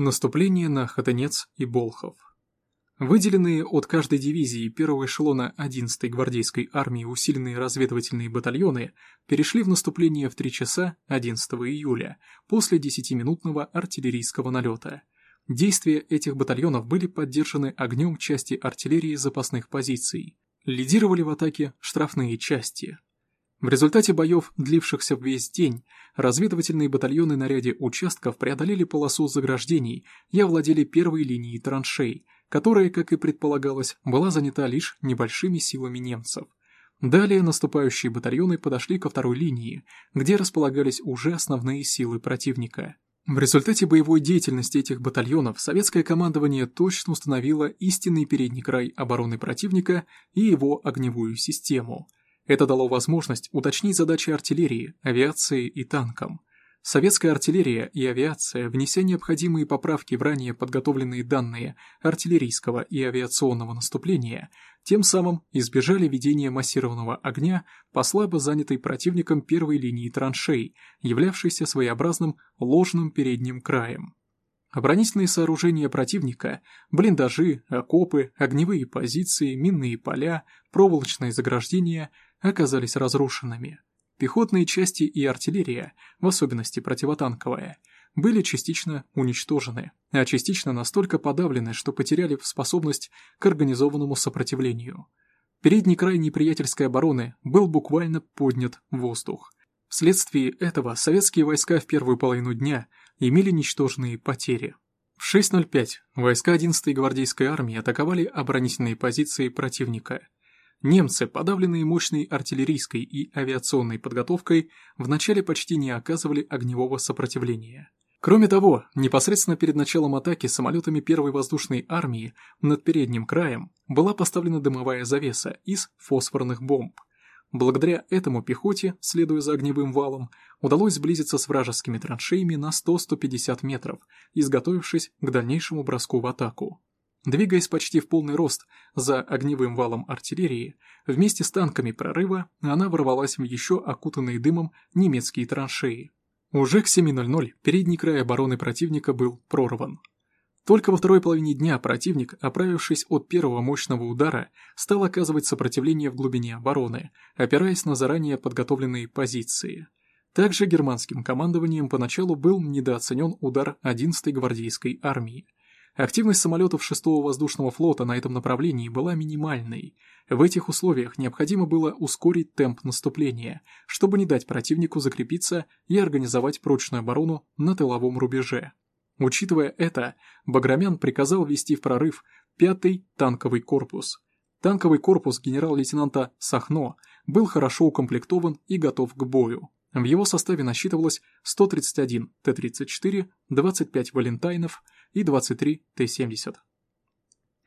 Наступление на Хатынец и Болхов. Выделенные от каждой дивизии первого эшелона 11-й гвардейской армии усиленные разведывательные батальоны перешли в наступление в 3 часа 11 июля после 10-минутного артиллерийского налета. Действия этих батальонов были поддержаны огнем части артиллерии запасных позиций. Лидировали в атаке штрафные части. В результате боев, длившихся весь день, разведывательные батальоны на ряде участков преодолели полосу заграждений и овладели первой линией траншей, которая, как и предполагалось, была занята лишь небольшими силами немцев. Далее наступающие батальоны подошли ко второй линии, где располагались уже основные силы противника. В результате боевой деятельности этих батальонов советское командование точно установило истинный передний край обороны противника и его огневую систему – это дало возможность уточнить задачи артиллерии, авиации и танкам. Советская артиллерия и авиация, внеся необходимые поправки в ранее подготовленные данные артиллерийского и авиационного наступления, тем самым избежали ведения массированного огня по слабо занятой противником первой линии траншей, являвшейся своеобразным ложным передним краем. Оборонительные сооружения противника, блиндажи, окопы, огневые позиции, минные поля, проволочные заграждения – оказались разрушенными. Пехотные части и артиллерия, в особенности противотанковая, были частично уничтожены, а частично настолько подавлены, что потеряли способность к организованному сопротивлению. Передний край неприятельской обороны был буквально поднят в воздух. Вследствие этого советские войска в первую половину дня имели ничтожные потери. В 6.05 войска 11-й гвардейской армии атаковали оборонительные позиции противника – Немцы, подавленные мощной артиллерийской и авиационной подготовкой, вначале почти не оказывали огневого сопротивления. Кроме того, непосредственно перед началом атаки самолетами первой воздушной армии над передним краем была поставлена дымовая завеса из фосфорных бомб. Благодаря этому пехоте, следуя за огневым валом, удалось сблизиться с вражескими траншеями на 100-150 метров, изготовившись к дальнейшему броску в атаку. Двигаясь почти в полный рост за огневым валом артиллерии, вместе с танками прорыва она ворвалась в еще окутанные дымом немецкие траншеи. Уже к 7.00 передний край обороны противника был прорван. Только во второй половине дня противник, оправившись от первого мощного удара, стал оказывать сопротивление в глубине обороны, опираясь на заранее подготовленные позиции. Также германским командованием поначалу был недооценен удар 11-й гвардейской армии – Активность самолетов 6-го воздушного флота на этом направлении была минимальной. В этих условиях необходимо было ускорить темп наступления, чтобы не дать противнику закрепиться и организовать прочную оборону на тыловом рубеже. Учитывая это, Баграмян приказал ввести в прорыв 5-й танковый корпус. Танковый корпус генерал-лейтенанта Сахно был хорошо укомплектован и готов к бою. В его составе насчитывалось 131 Т-34, 25 «Валентайнов», и 23 Т-70.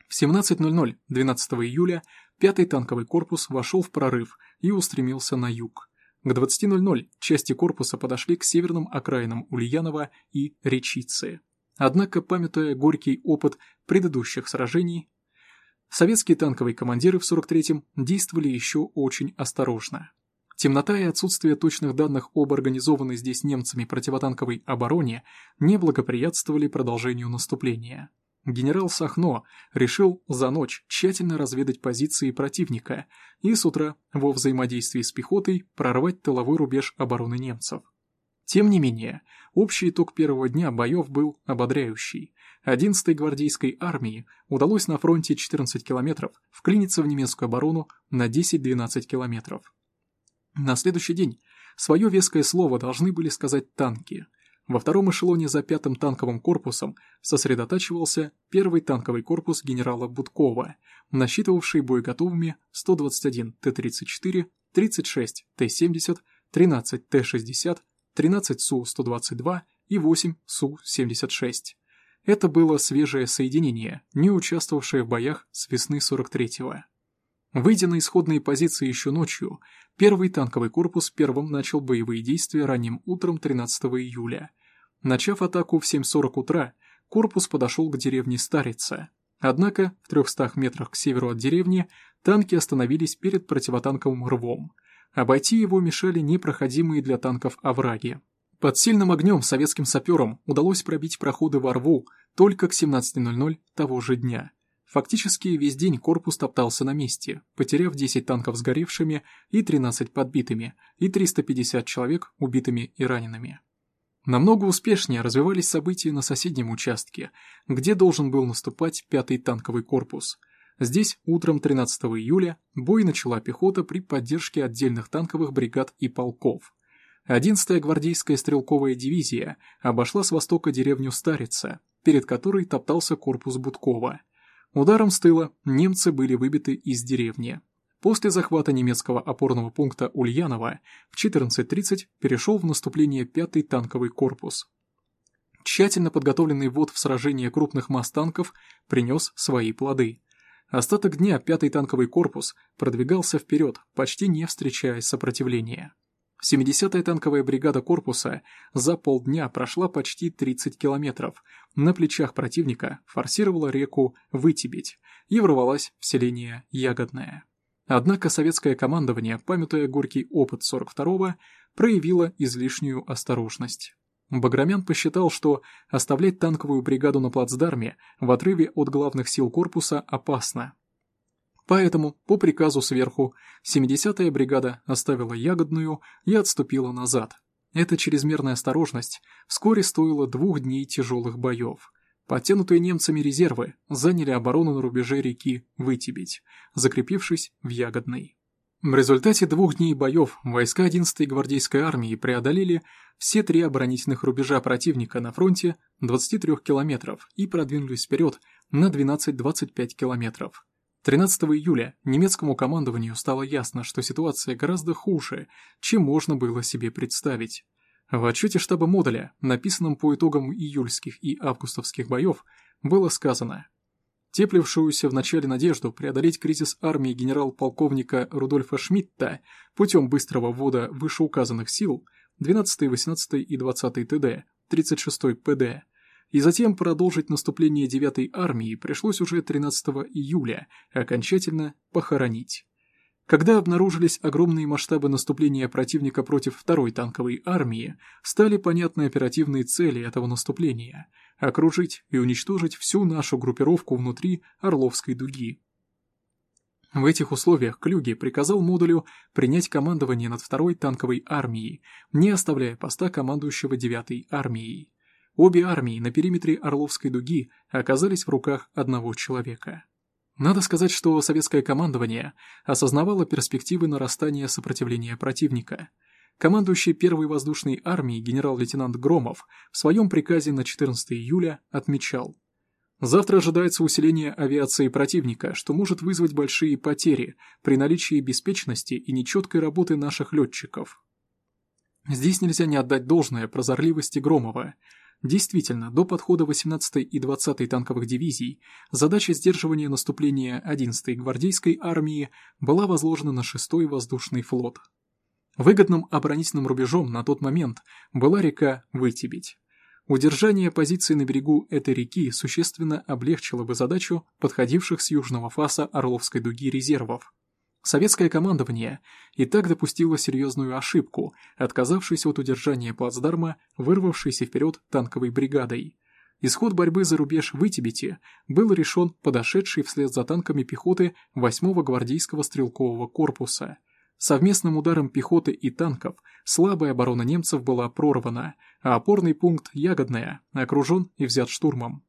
В 17.00 12 июля 5-й танковый корпус вошел в прорыв и устремился на юг. К 20.00 части корпуса подошли к северным окраинам Ульянова и Речицы. Однако, памятуя горький опыт предыдущих сражений, советские танковые командиры в 43-м действовали еще очень осторожно. Темнота и отсутствие точных данных об организованной здесь немцами противотанковой обороне не благоприятствовали продолжению наступления. Генерал Сахно решил за ночь тщательно разведать позиции противника и с утра во взаимодействии с пехотой прорвать тыловой рубеж обороны немцев. Тем не менее, общий итог первого дня боев был ободряющий. 11-й гвардейской армии удалось на фронте 14 километров вклиниться в немецкую оборону на 10-12 километров. На следующий день свое веское слово должны были сказать танки. Во втором эшелоне за пятым танковым корпусом сосредотачивался первый танковый корпус генерала Будкова, насчитывавший боеготовыми 121 Т-34, 36 Т-70, 13 Т-60, 13 Су-122 и 8 Су-76. Это было свежее соединение, не участвовавшее в боях с весны 43-го. Выйдя на исходные позиции еще ночью, первый танковый корпус первым начал боевые действия ранним утром 13 июля. Начав атаку в 7.40 утра, корпус подошел к деревне Старица. Однако, в 300 метрах к северу от деревни, танки остановились перед противотанковым рвом. Обойти его мешали непроходимые для танков овраги. Под сильным огнем советским саперам удалось пробить проходы во рву, только к 17.00 того же дня. Фактически весь день корпус топтался на месте, потеряв 10 танков сгоревшими и 13 подбитыми, и 350 человек убитыми и ранеными. Намного успешнее развивались события на соседнем участке, где должен был наступать 5-й танковый корпус. Здесь утром 13 июля бой начала пехота при поддержке отдельных танковых бригад и полков. 11-я гвардейская стрелковая дивизия обошла с востока деревню Старица, перед которой топтался корпус Будкова – Ударом с тыла немцы были выбиты из деревни. После захвата немецкого опорного пункта Ульянова в 14.30 перешел в наступление 5-й танковый корпус. Тщательно подготовленный ввод в сражение крупных масс танков принес свои плоды. Остаток дня 5-й танковый корпус продвигался вперед, почти не встречая сопротивления. 70-я танковая бригада корпуса за полдня прошла почти 30 километров, на плечах противника форсировала реку Вытебедь и ворвалась в селение Ягодное. Однако советское командование, памятуя горький опыт 42-го, проявило излишнюю осторожность. Баграмян посчитал, что оставлять танковую бригаду на плацдарме в отрыве от главных сил корпуса опасно, Поэтому, по приказу сверху, 70-я бригада оставила Ягодную и отступила назад. Эта чрезмерная осторожность вскоре стоила двух дней тяжелых боев. Подтянутые немцами резервы заняли оборону на рубеже реки Вытебедь, закрепившись в Ягодной. В результате двух дней боев войска 11-й гвардейской армии преодолели все три оборонительных рубежа противника на фронте 23 километров и продвинулись вперед на 12-25 километров. 13 июля немецкому командованию стало ясно, что ситуация гораздо хуже, чем можно было себе представить. В отчете штаба модуля, написанном по итогам июльских и августовских боев, было сказано Теплившуюся в начале надежду преодолеть кризис армии генерал-полковника Рудольфа Шмидта путем быстрого ввода вышеуказанных сил 12, 18 и 20 ТД, 36 ПД и затем продолжить наступление 9-й армии пришлось уже 13 июля, окончательно похоронить. Когда обнаружились огромные масштабы наступления противника против 2-й танковой армии, стали понятны оперативные цели этого наступления – окружить и уничтожить всю нашу группировку внутри Орловской дуги. В этих условиях Клюге приказал модулю принять командование над 2-й танковой армией, не оставляя поста командующего 9-й армией. Обе армии на периметре Орловской дуги оказались в руках одного человека. Надо сказать, что советское командование осознавало перспективы нарастания сопротивления противника. Командующий первой воздушной армией генерал-лейтенант Громов в своем приказе на 14 июля отмечал Завтра ожидается усиление авиации противника, что может вызвать большие потери при наличии беспечности и нечеткой работы наших летчиков. Здесь нельзя не отдать должное прозорливости Громова – Действительно, до подхода 18-й и 20-й танковых дивизий задача сдерживания наступления 11-й гвардейской армии была возложена на 6-й воздушный флот. Выгодным оборонительным рубежом на тот момент была река Вытебедь. Удержание позиций на берегу этой реки существенно облегчило бы задачу подходивших с южного фаса Орловской дуги резервов. Советское командование и так допустило серьезную ошибку, отказавшись от удержания плацдарма, вырвавшейся вперед танковой бригадой. Исход борьбы за рубеж в Итибете был решен подошедшей вслед за танками пехоты 8-го гвардейского стрелкового корпуса. Совместным ударом пехоты и танков слабая оборона немцев была прорвана, а опорный пункт Ягодная окружен и взят штурмом.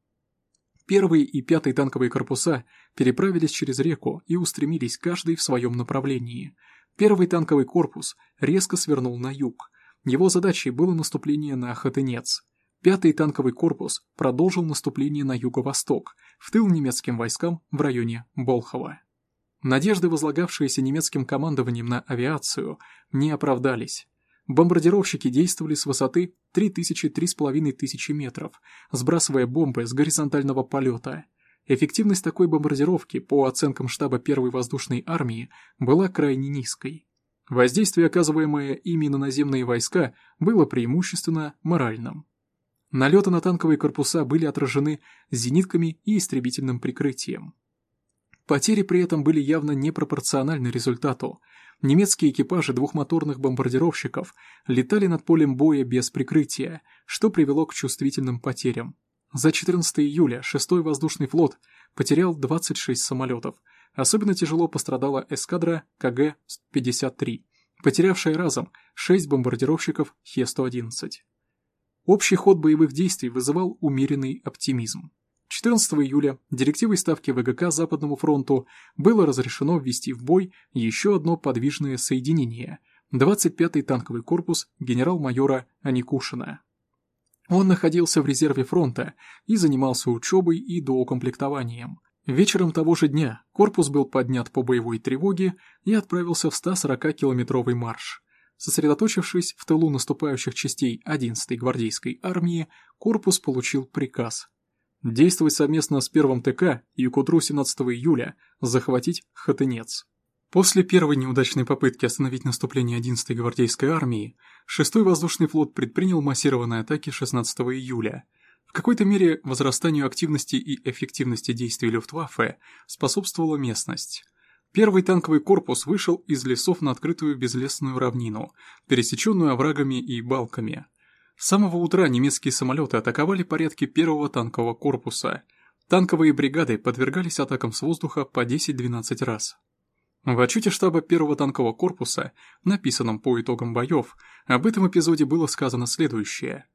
Первый и пятый танковые корпуса переправились через реку и устремились каждый в своем направлении. Первый танковый корпус резко свернул на юг. Его задачей было наступление на Хатынец. Пятый танковый корпус продолжил наступление на юго-восток, в тыл немецким войскам в районе Болхова. Надежды, возлагавшиеся немецким командованием на авиацию, не оправдались. Бомбардировщики действовали с высоты 3000-3500 метров, сбрасывая бомбы с горизонтального полета. Эффективность такой бомбардировки, по оценкам штаба первой воздушной армии, была крайне низкой. Воздействие, оказываемое ими на наземные войска, было преимущественно моральным. Налеты на танковые корпуса были отражены зенитками и истребительным прикрытием. Потери при этом были явно непропорциональны результату. Немецкие экипажи двухмоторных бомбардировщиков летали над полем боя без прикрытия, что привело к чувствительным потерям. За 14 июля 6-й воздушный флот потерял 26 самолетов. Особенно тяжело пострадала эскадра КГ-53, потерявшая разом 6 бомбардировщиков Хе-111. Общий ход боевых действий вызывал умеренный оптимизм. 14 июля директивой Ставки ВГК Западному фронту было разрешено ввести в бой еще одно подвижное соединение – 25-й танковый корпус генерал-майора Аникушина. Он находился в резерве фронта и занимался учебой и доукомплектованием. Вечером того же дня корпус был поднят по боевой тревоге и отправился в 140-километровый марш. Сосредоточившись в тылу наступающих частей 11-й гвардейской армии, корпус получил приказ действовать совместно с первым ТК и к утру 17 июля захватить Хатынец. После первой неудачной попытки остановить наступление 11-й гвардейской армии, 6-й воздушный флот предпринял массированные атаки 16 июля. В какой-то мере возрастанию активности и эффективности действий Люфтваффе способствовала местность. Первый танковый корпус вышел из лесов на открытую безлесную равнину, пересеченную оврагами и балками. С самого утра немецкие самолеты атаковали порядки первого танкового корпуса. Танковые бригады подвергались атакам с воздуха по 10-12 раз. В отчете штаба первого танкового корпуса, написанном по итогам боев, об этом эпизоде было сказано следующее.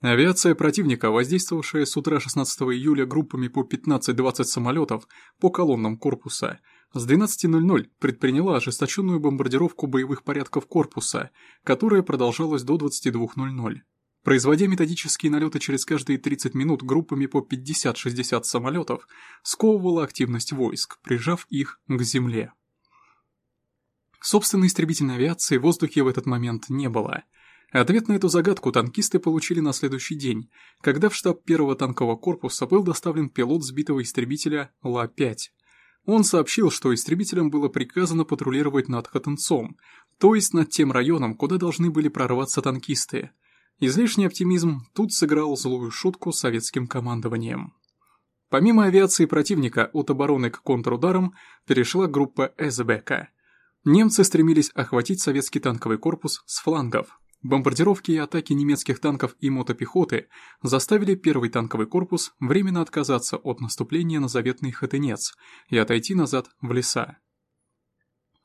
Авиация противника, воздействовавшая с утра 16 июля группами по 15-20 самолетов по колоннам корпуса, с 12.00 предприняла ожесточенную бомбардировку боевых порядков корпуса, которая продолжалась до 22.00. Производя методические налеты через каждые 30 минут группами по 50-60 самолетов, сковывала активность войск, прижав их к земле. Собственной истребительной авиации в воздухе в этот момент не было. Ответ на эту загадку танкисты получили на следующий день, когда в штаб первого танкового корпуса был доставлен пилот сбитого истребителя Ла-5. Он сообщил, что истребителям было приказано патрулировать над Хатынцом, то есть над тем районом, куда должны были прорваться танкисты. Излишний оптимизм тут сыграл злую шутку советским командованием. Помимо авиации противника от обороны к контрударам перешла группа Эзбека. Немцы стремились охватить советский танковый корпус с флангов. Бомбардировки и атаки немецких танков и мотопехоты заставили первый танковый корпус временно отказаться от наступления на заветный Хатынец и отойти назад в леса.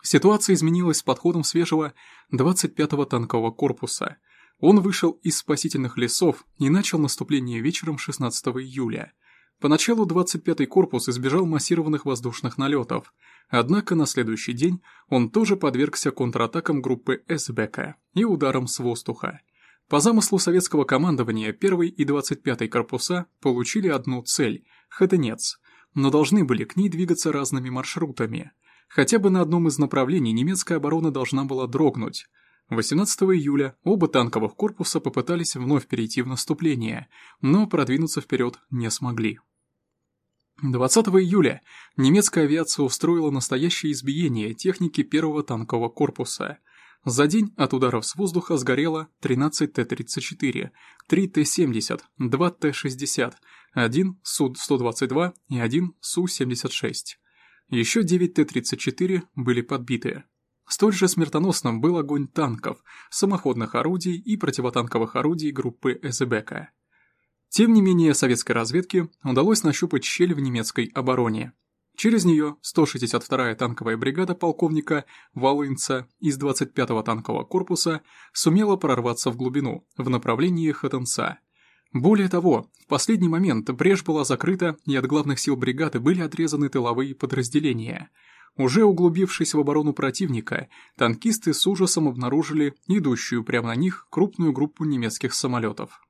Ситуация изменилась с подходом свежего 25-го танкового корпуса. Он вышел из спасительных лесов и начал наступление вечером 16 июля. Поначалу 25-й корпус избежал массированных воздушных налетов – Однако на следующий день он тоже подвергся контратакам группы Эсбека и ударам с воздуха. По замыслу советского командования 1 и 25 корпуса получили одну цель – Хатынец, но должны были к ней двигаться разными маршрутами. Хотя бы на одном из направлений немецкая оборона должна была дрогнуть. 18 июля оба танковых корпуса попытались вновь перейти в наступление, но продвинуться вперед не смогли. 20 июля немецкая авиация устроила настоящее избиение техники первого танкового корпуса. За день от ударов с воздуха сгорело 13 Т-34, 3 Т-70, 2 Т-60, 1 Су-122 и 1 Су-76. Еще 9 Т-34 были подбиты. Столь же смертоносным был огонь танков, самоходных орудий и противотанковых орудий группы Эзебека. Тем не менее, советской разведке удалось нащупать щель в немецкой обороне. Через нее 162-я танковая бригада полковника Волынца из 25-го танкового корпуса сумела прорваться в глубину, в направлении Хатанца. Более того, в последний момент брешь была закрыта, и от главных сил бригады были отрезаны тыловые подразделения. Уже углубившись в оборону противника, танкисты с ужасом обнаружили идущую прямо на них крупную группу немецких самолетов.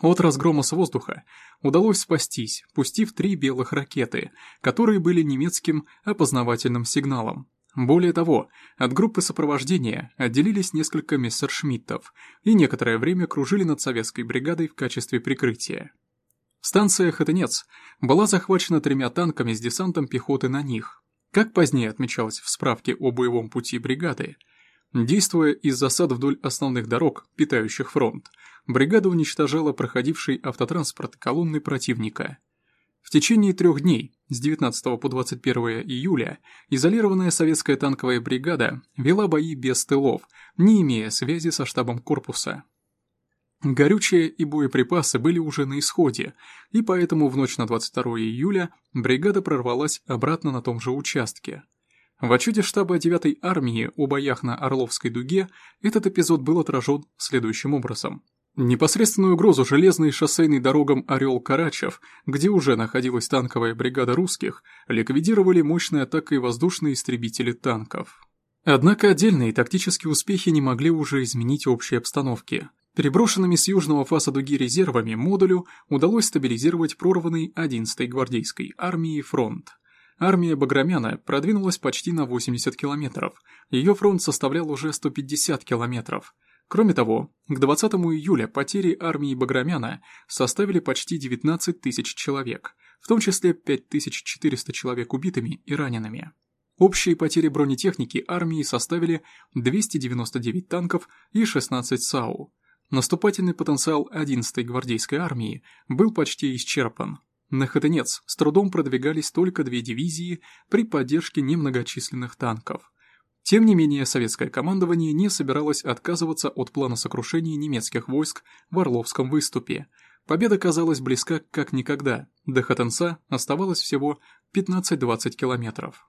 От разгрома с воздуха удалось спастись, пустив три белых ракеты, которые были немецким опознавательным сигналом. Более того, от группы сопровождения отделились несколько мессершмиттов и некоторое время кружили над советской бригадой в качестве прикрытия. Станция Хатынец была захвачена тремя танками с десантом пехоты на них. Как позднее отмечалось в справке о боевом пути бригады, действуя из засад вдоль основных дорог, питающих фронт, бригада уничтожала проходивший автотранспорт колонны противника. В течение трех дней, с 19 по 21 июля, изолированная советская танковая бригада вела бои без тылов, не имея связи со штабом корпуса. Горючее и боеприпасы были уже на исходе, и поэтому в ночь на 22 июля бригада прорвалась обратно на том же участке. В отчете штаба 9-й армии о боях на Орловской дуге этот эпизод был отражен следующим образом. Непосредственную угрозу железной шоссейной дорогам Орел-Карачев, где уже находилась танковая бригада русских, ликвидировали мощной атакой воздушные истребители танков. Однако отдельные тактические успехи не могли уже изменить общей обстановки. Переброшенными с южного фаса дуги резервами модулю удалось стабилизировать прорванный 11-й гвардейской армии фронт. Армия Баграмяна продвинулась почти на 80 километров, ее фронт составлял уже 150 километров. Кроме того, к 20 июля потери армии Баграмяна составили почти 19 тысяч человек, в том числе 5400 человек убитыми и ранеными. Общие потери бронетехники армии составили 299 танков и 16 САУ. Наступательный потенциал 11-й гвардейской армии был почти исчерпан. На Хотынец с трудом продвигались только две дивизии при поддержке немногочисленных танков. Тем не менее, советское командование не собиралось отказываться от плана сокрушения немецких войск в Орловском выступе. Победа казалась близка как никогда, до Хотенца оставалось всего 15-20 километров.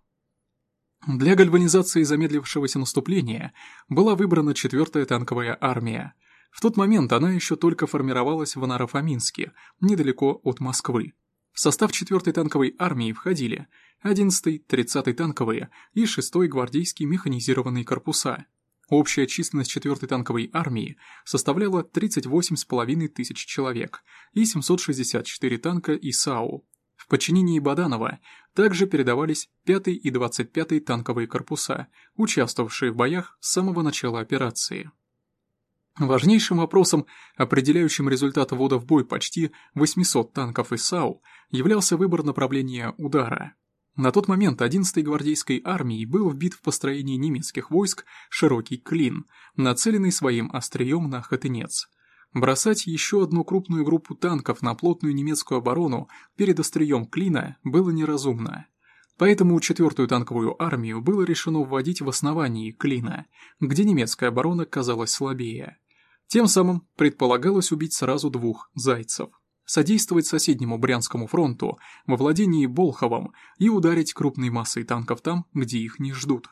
Для гальванизации замедлившегося наступления была выбрана 4-я танковая армия. В тот момент она еще только формировалась в Анарофоминске, недалеко от Москвы. В состав 4-й танковой армии входили 11-й, 30-й танковые и 6-й гвардейские механизированные корпуса. Общая численность 4-й танковой армии составляла 38,5 тысяч человек и 764 танка и САУ, в подчинении Баданова также передавались 5 и 25 танковые корпуса, участвовавшие в боях с самого начала операции. Важнейшим вопросом, определяющим результат ввода в бой почти 800 танков и САУ, являлся выбор направления удара. На тот момент 11-й гвардейской армией был вбит в построение немецких войск широкий клин, нацеленный своим острием на Хатынец – Бросать еще одну крупную группу танков на плотную немецкую оборону перед острием клина было неразумно. Поэтому четвертую танковую армию было решено вводить в основании клина, где немецкая оборона казалась слабее. Тем самым предполагалось убить сразу двух зайцев содействовать соседнему Брянскому фронту во владении Болховом и ударить крупной массой танков там, где их не ждут.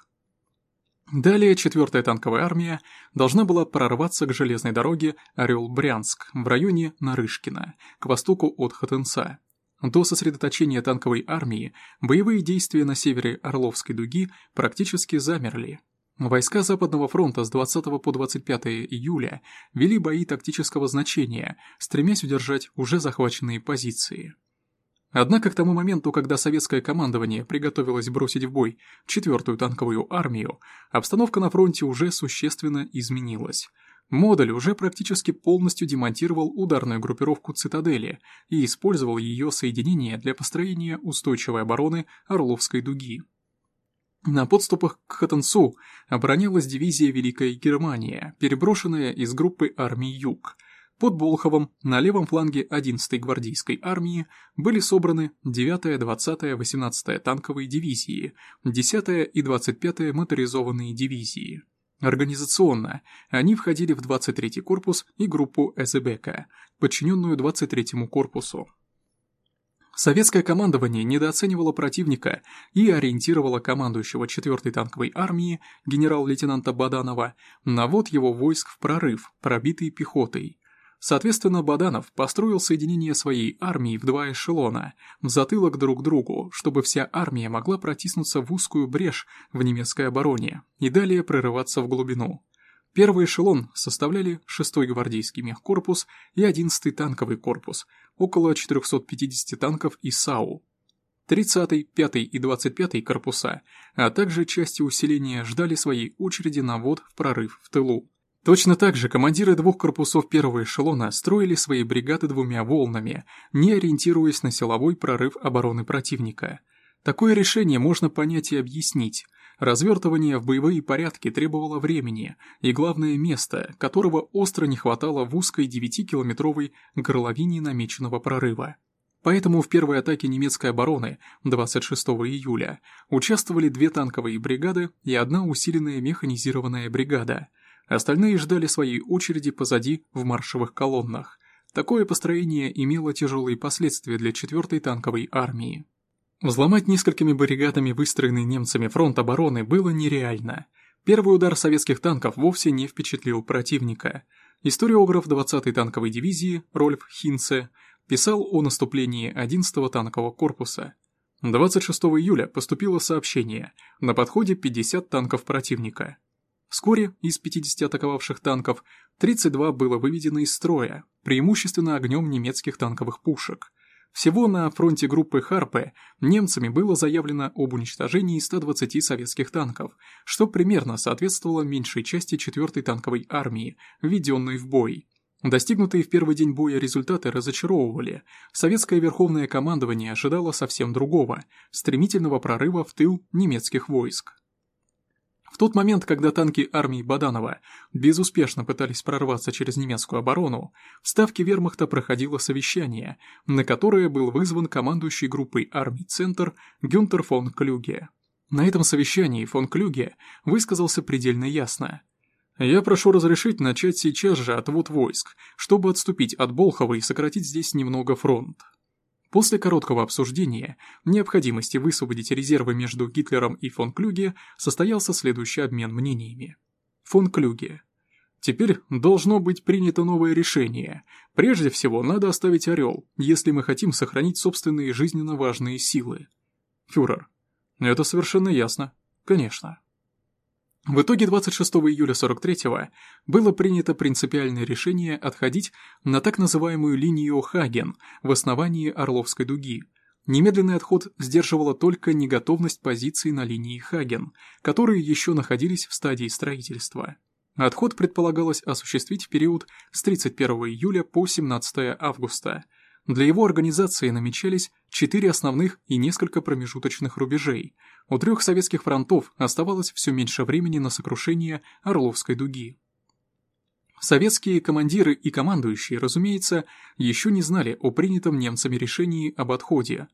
Далее 4-я танковая армия должна была прорваться к железной дороге Орел-Брянск в районе Нарышкина, к востоку от Хотенца. До сосредоточения танковой армии боевые действия на севере Орловской дуги практически замерли. Войска Западного фронта с 20 по 25 июля вели бои тактического значения, стремясь удержать уже захваченные позиции. Однако к тому моменту, когда советское командование приготовилось бросить в бой четвертую танковую армию, обстановка на фронте уже существенно изменилась. Модуль уже практически полностью демонтировал ударную группировку «Цитадели» и использовал ее соединение для построения устойчивой обороны Орловской дуги. На подступах к Хатенцу оборонялась дивизия Великая Германия, переброшенная из группы армий Юг – под Болховом на левом фланге 11-й гвардейской армии были собраны 9-я, 20-я, 18-я танковые дивизии, 10-я и 25-я моторизованные дивизии. Организационно они входили в 23-й корпус и группу СБК, подчиненную 23-му корпусу. Советское командование недооценивало противника и ориентировало командующего 4-й танковой армии генерал-лейтенанта Баданова на ввод его войск в прорыв, пробитый пехотой. Соответственно, Баданов построил соединение своей армии в два эшелона, в затылок друг другу, чтобы вся армия могла протиснуться в узкую брешь в немецкой обороне и далее прорываться в глубину. Первый эшелон составляли 6-й гвардейский мехкорпус и 11-й танковый корпус, около 450 танков и САУ. 30-й, 5-й и 25-й корпуса, а также части усиления ждали своей очереди на ввод в прорыв в тылу. Точно так же командиры двух корпусов первого эшелона строили свои бригады двумя волнами, не ориентируясь на силовой прорыв обороны противника. Такое решение можно понять и объяснить. Развертывание в боевые порядки требовало времени, и главное место, которого остро не хватало в узкой 9-километровой горловине намеченного прорыва. Поэтому в первой атаке немецкой обороны 26 июля участвовали две танковые бригады и одна усиленная механизированная бригада – Остальные ждали своей очереди позади в маршевых колоннах. Такое построение имело тяжелые последствия для 4-й танковой армии. Взломать несколькими баррикадами выстроенный немцами фронт обороны было нереально. Первый удар советских танков вовсе не впечатлил противника. Историограф 20-й танковой дивизии Рольф Хинце писал о наступлении 11-го танкового корпуса. 26 июля поступило сообщение «На подходе 50 танков противника». Вскоре из 50 атаковавших танков 32 было выведено из строя, преимущественно огнем немецких танковых пушек. Всего на фронте группы Харпе немцами было заявлено об уничтожении 120 советских танков, что примерно соответствовало меньшей части 4-й танковой армии, введенной в бой. Достигнутые в первый день боя результаты разочаровывали. Советское верховное командование ожидало совсем другого – стремительного прорыва в тыл немецких войск. В тот момент, когда танки армии Баданова безуспешно пытались прорваться через немецкую оборону, в ставке вермахта проходило совещание, на которое был вызван командующий группой армий «Центр» Гюнтер фон Клюге. На этом совещании фон Клюге высказался предельно ясно. «Я прошу разрешить начать сейчас же отвод войск, чтобы отступить от Болхова и сократить здесь немного фронт». После короткого обсуждения необходимости высвободить резервы между Гитлером и фон Клюге состоялся следующий обмен мнениями. Фон Клюге. Теперь должно быть принято новое решение. Прежде всего, надо оставить Орел, если мы хотим сохранить собственные жизненно важные силы. Фюрер. Это совершенно ясно. Конечно. В итоге 26 июля 43-го было принято принципиальное решение отходить на так называемую линию Хаген в основании Орловской дуги. Немедленный отход сдерживала только неготовность позиций на линии Хаген, которые еще находились в стадии строительства. Отход предполагалось осуществить в период с 31 июля по 17 августа – для его организации намечались четыре основных и несколько промежуточных рубежей. У трех советских фронтов оставалось все меньше времени на сокрушение Орловской дуги. Советские командиры и командующие, разумеется, еще не знали о принятом немцами решении об отходе.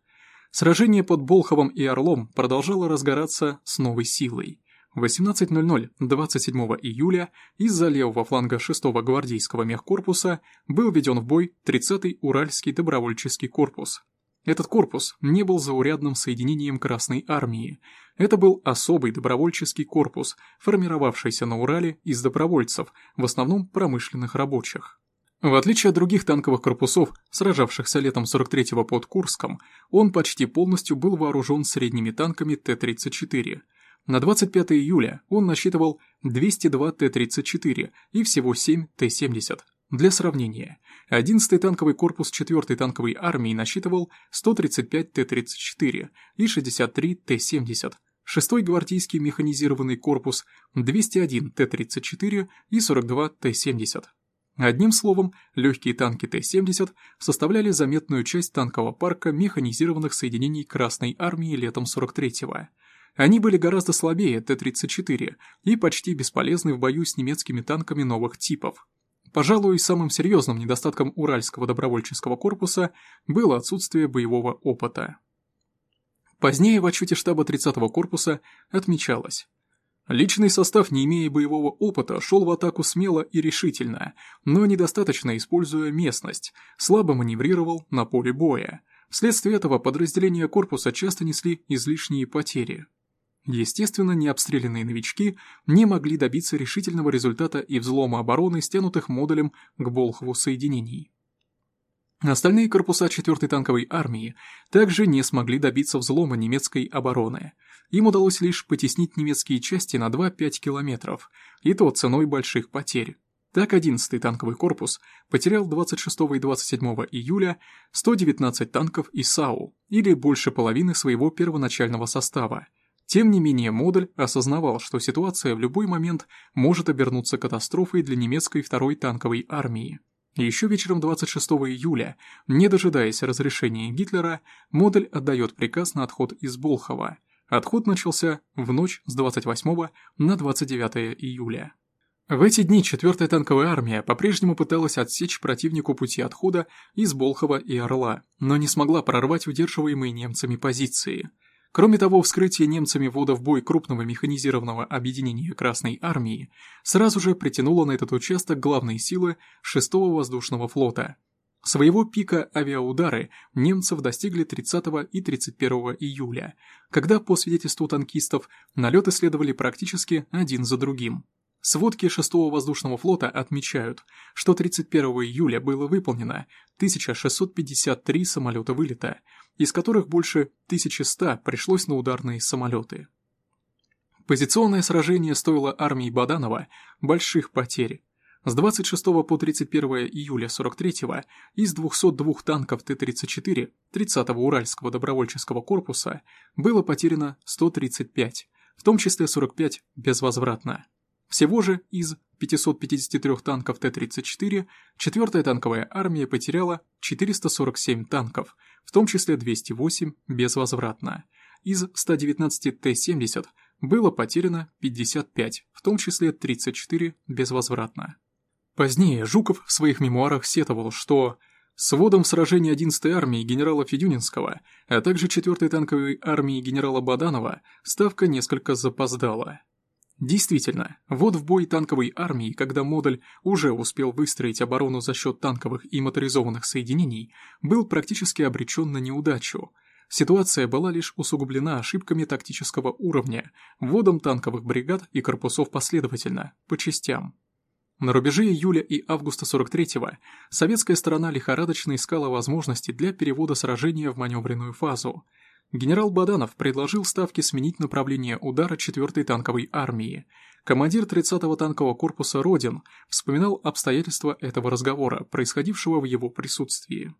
Сражение под Болховом и Орлом продолжало разгораться с новой силой. 18.00 27 июля из-за левого фланга 6-го гвардейского мехкорпуса был введен в бой 30-й Уральский добровольческий корпус. Этот корпус не был заурядным соединением Красной Армии. Это был особый добровольческий корпус, формировавшийся на Урале из добровольцев, в основном промышленных рабочих. В отличие от других танковых корпусов, сражавшихся летом 43-го под Курском, он почти полностью был вооружен средними танками Т-34 – на 25 июля он насчитывал 202 Т-34 и всего 7 Т-70. Для сравнения, 11-й танковый корпус 4-й танковой армии насчитывал 135 Т-34 и 63 Т-70, 6-й гвардейский механизированный корпус 201 Т-34 и 42 Т-70. Одним словом, легкие танки Т-70 составляли заметную часть танкового парка механизированных соединений Красной Армии летом 43-го. Они были гораздо слабее Т-34 и почти бесполезны в бою с немецкими танками новых типов. Пожалуй, самым серьезным недостатком Уральского добровольческого корпуса было отсутствие боевого опыта. Позднее в отчете штаба 30-го корпуса отмечалось. Личный состав, не имея боевого опыта, шел в атаку смело и решительно, но недостаточно используя местность, слабо маневрировал на поле боя. Вследствие этого подразделения корпуса часто несли излишние потери. Естественно, необстрелянные новички не могли добиться решительного результата и взлома обороны, стянутых модулем к Болхову соединений. Остальные корпуса 4-й танковой армии также не смогли добиться взлома немецкой обороны. Им удалось лишь потеснить немецкие части на 2-5 километров, и то ценой больших потерь. Так 11-й танковый корпус потерял 26 и 27 июля 119 танков и САУ, или больше половины своего первоначального состава, тем не менее, модуль осознавал, что ситуация в любой момент может обернуться катастрофой для немецкой второй танковой армии. Еще вечером 26 июля, не дожидаясь разрешения Гитлера, модуль отдает приказ на отход из Болхова. Отход начался в ночь с 28 на 29 июля. В эти дни 4-я танковая армия по-прежнему пыталась отсечь противнику пути отхода из Болхова и Орла, но не смогла прорвать удерживаемые немцами позиции – Кроме того, вскрытие немцами ввода в бой крупного механизированного объединения Красной Армии сразу же притянуло на этот участок главные силы 6-го воздушного флота. Своего пика авиаудары немцев достигли 30 и 31 июля, когда, по свидетельству танкистов, налеты следовали практически один за другим. Сводки 6-го воздушного флота отмечают, что 31 июля было выполнено 1653 самолета вылета, из которых больше 1100 пришлось на ударные самолеты. Позиционное сражение стоило армии Баданова больших потерь. С 26 по 31 июля 43-го из 202 танков Т-34 30-го Уральского добровольческого корпуса было потеряно 135, в том числе 45 безвозвратно. Всего же из 553 танков Т-34 4-я танковая армия потеряла 447 танков, в том числе 208 безвозвратно. Из 119 Т-70 было потеряно 55, в том числе 34 безвозвратно. Позднее Жуков в своих мемуарах сетовал, что сводом в сражении 11-й армии генерала Федюнинского, а также 4-й танковой армии генерала Баданова ставка несколько запоздала. Действительно, вот в бой танковой армии, когда модуль уже успел выстроить оборону за счет танковых и моторизованных соединений, был практически обречен на неудачу. Ситуация была лишь усугублена ошибками тактического уровня, вводом танковых бригад и корпусов последовательно, по частям. На рубеже июля и августа 43-го советская сторона лихорадочно искала возможности для перевода сражения в маневренную фазу – Генерал Баданов предложил Ставке сменить направление удара 4-й танковой армии. Командир 30-го танкового корпуса Родин вспоминал обстоятельства этого разговора, происходившего в его присутствии.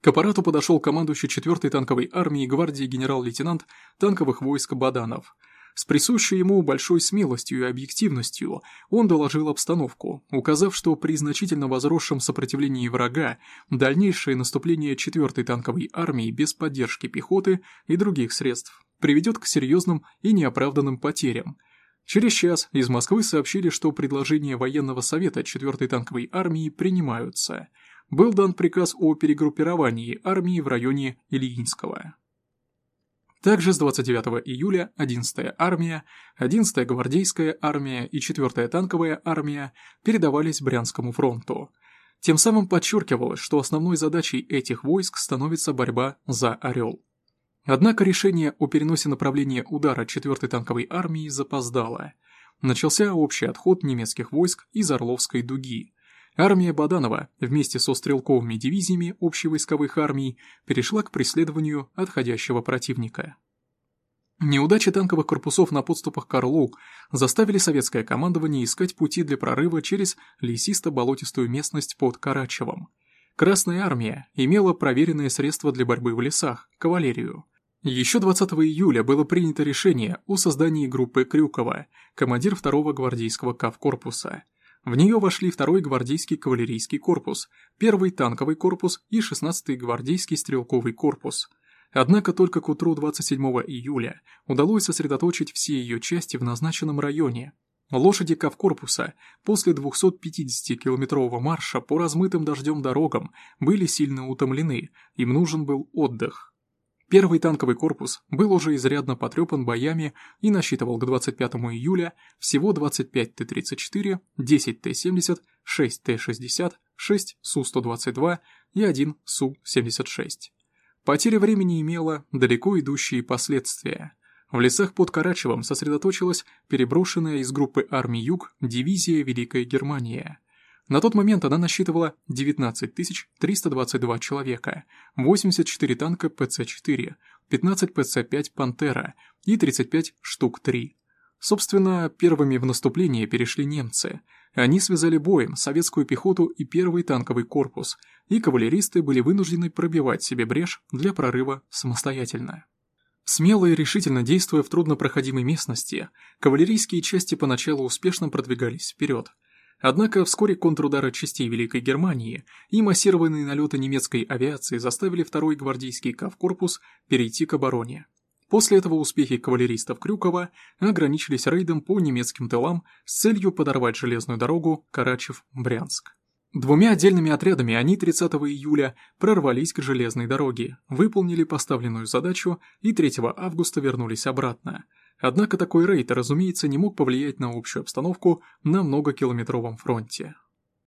К аппарату подошел командующий 4-й танковой армии гвардии генерал-лейтенант танковых войск Баданов – с присущей ему большой смелостью и объективностью он доложил обстановку, указав, что при значительно возросшем сопротивлении врага дальнейшее наступление 4-й танковой армии без поддержки пехоты и других средств приведет к серьезным и неоправданным потерям. Через час из Москвы сообщили, что предложения военного совета 4-й танковой армии принимаются. Был дан приказ о перегруппировании армии в районе Ильинского. Также с 29 июля 11-я армия, 11-я гвардейская армия и 4-я танковая армия передавались Брянскому фронту. Тем самым подчеркивалось, что основной задачей этих войск становится борьба за «Орел». Однако решение о переносе направления удара 4-й танковой армии запоздало. Начался общий отход немецких войск из Орловской дуги – Армия Баданова вместе со стрелковыми дивизиями общевойсковых армий перешла к преследованию отходящего противника. Неудачи танковых корпусов на подступах к Орлу заставили советское командование искать пути для прорыва через лесисто-болотистую местность под Карачевом. Красная армия имела проверенные средства для борьбы в лесах – кавалерию. Еще 20 июля было принято решение о создании группы Крюкова, командир 2-го гвардейского кавкорпуса – в нее вошли 2-й гвардейский кавалерийский корпус, 1-й танковый корпус и 16-й гвардейский стрелковый корпус. Однако только к утру 27 июля удалось сосредоточить все ее части в назначенном районе. Лошади Кавкорпуса после 250-километрового марша по размытым дождем дорогам были сильно утомлены, им нужен был отдых. Первый танковый корпус был уже изрядно потрепан боями и насчитывал к 25 июля всего 25 Т-34, 10 Т-70, 6 Т-60, 6 Су-122 и 1 Су-76. Потеря времени имела далеко идущие последствия. В лесах под Карачевом сосредоточилась переброшенная из группы армий Юг дивизия Великая Германия – на тот момент она насчитывала 19 322 человека, 84 танка ПЦ-4, 15 ПЦ-5 «Пантера» и 35 штук-3. Собственно, первыми в наступление перешли немцы. Они связали боем советскую пехоту и первый танковый корпус, и кавалеристы были вынуждены пробивать себе брешь для прорыва самостоятельно. Смело и решительно действуя в труднопроходимой местности, кавалерийские части поначалу успешно продвигались вперед – Однако вскоре контрудары частей Великой Германии и массированные налеты немецкой авиации заставили второй гвардейский кавкорпус перейти к обороне. После этого успехи кавалеристов Крюкова ограничились рейдом по немецким тылам с целью подорвать железную дорогу Карачев-Брянск. Двумя отдельными отрядами они 30 июля прорвались к железной дороге, выполнили поставленную задачу и 3 августа вернулись обратно. Однако такой рейд, разумеется, не мог повлиять на общую обстановку на многокилометровом фронте.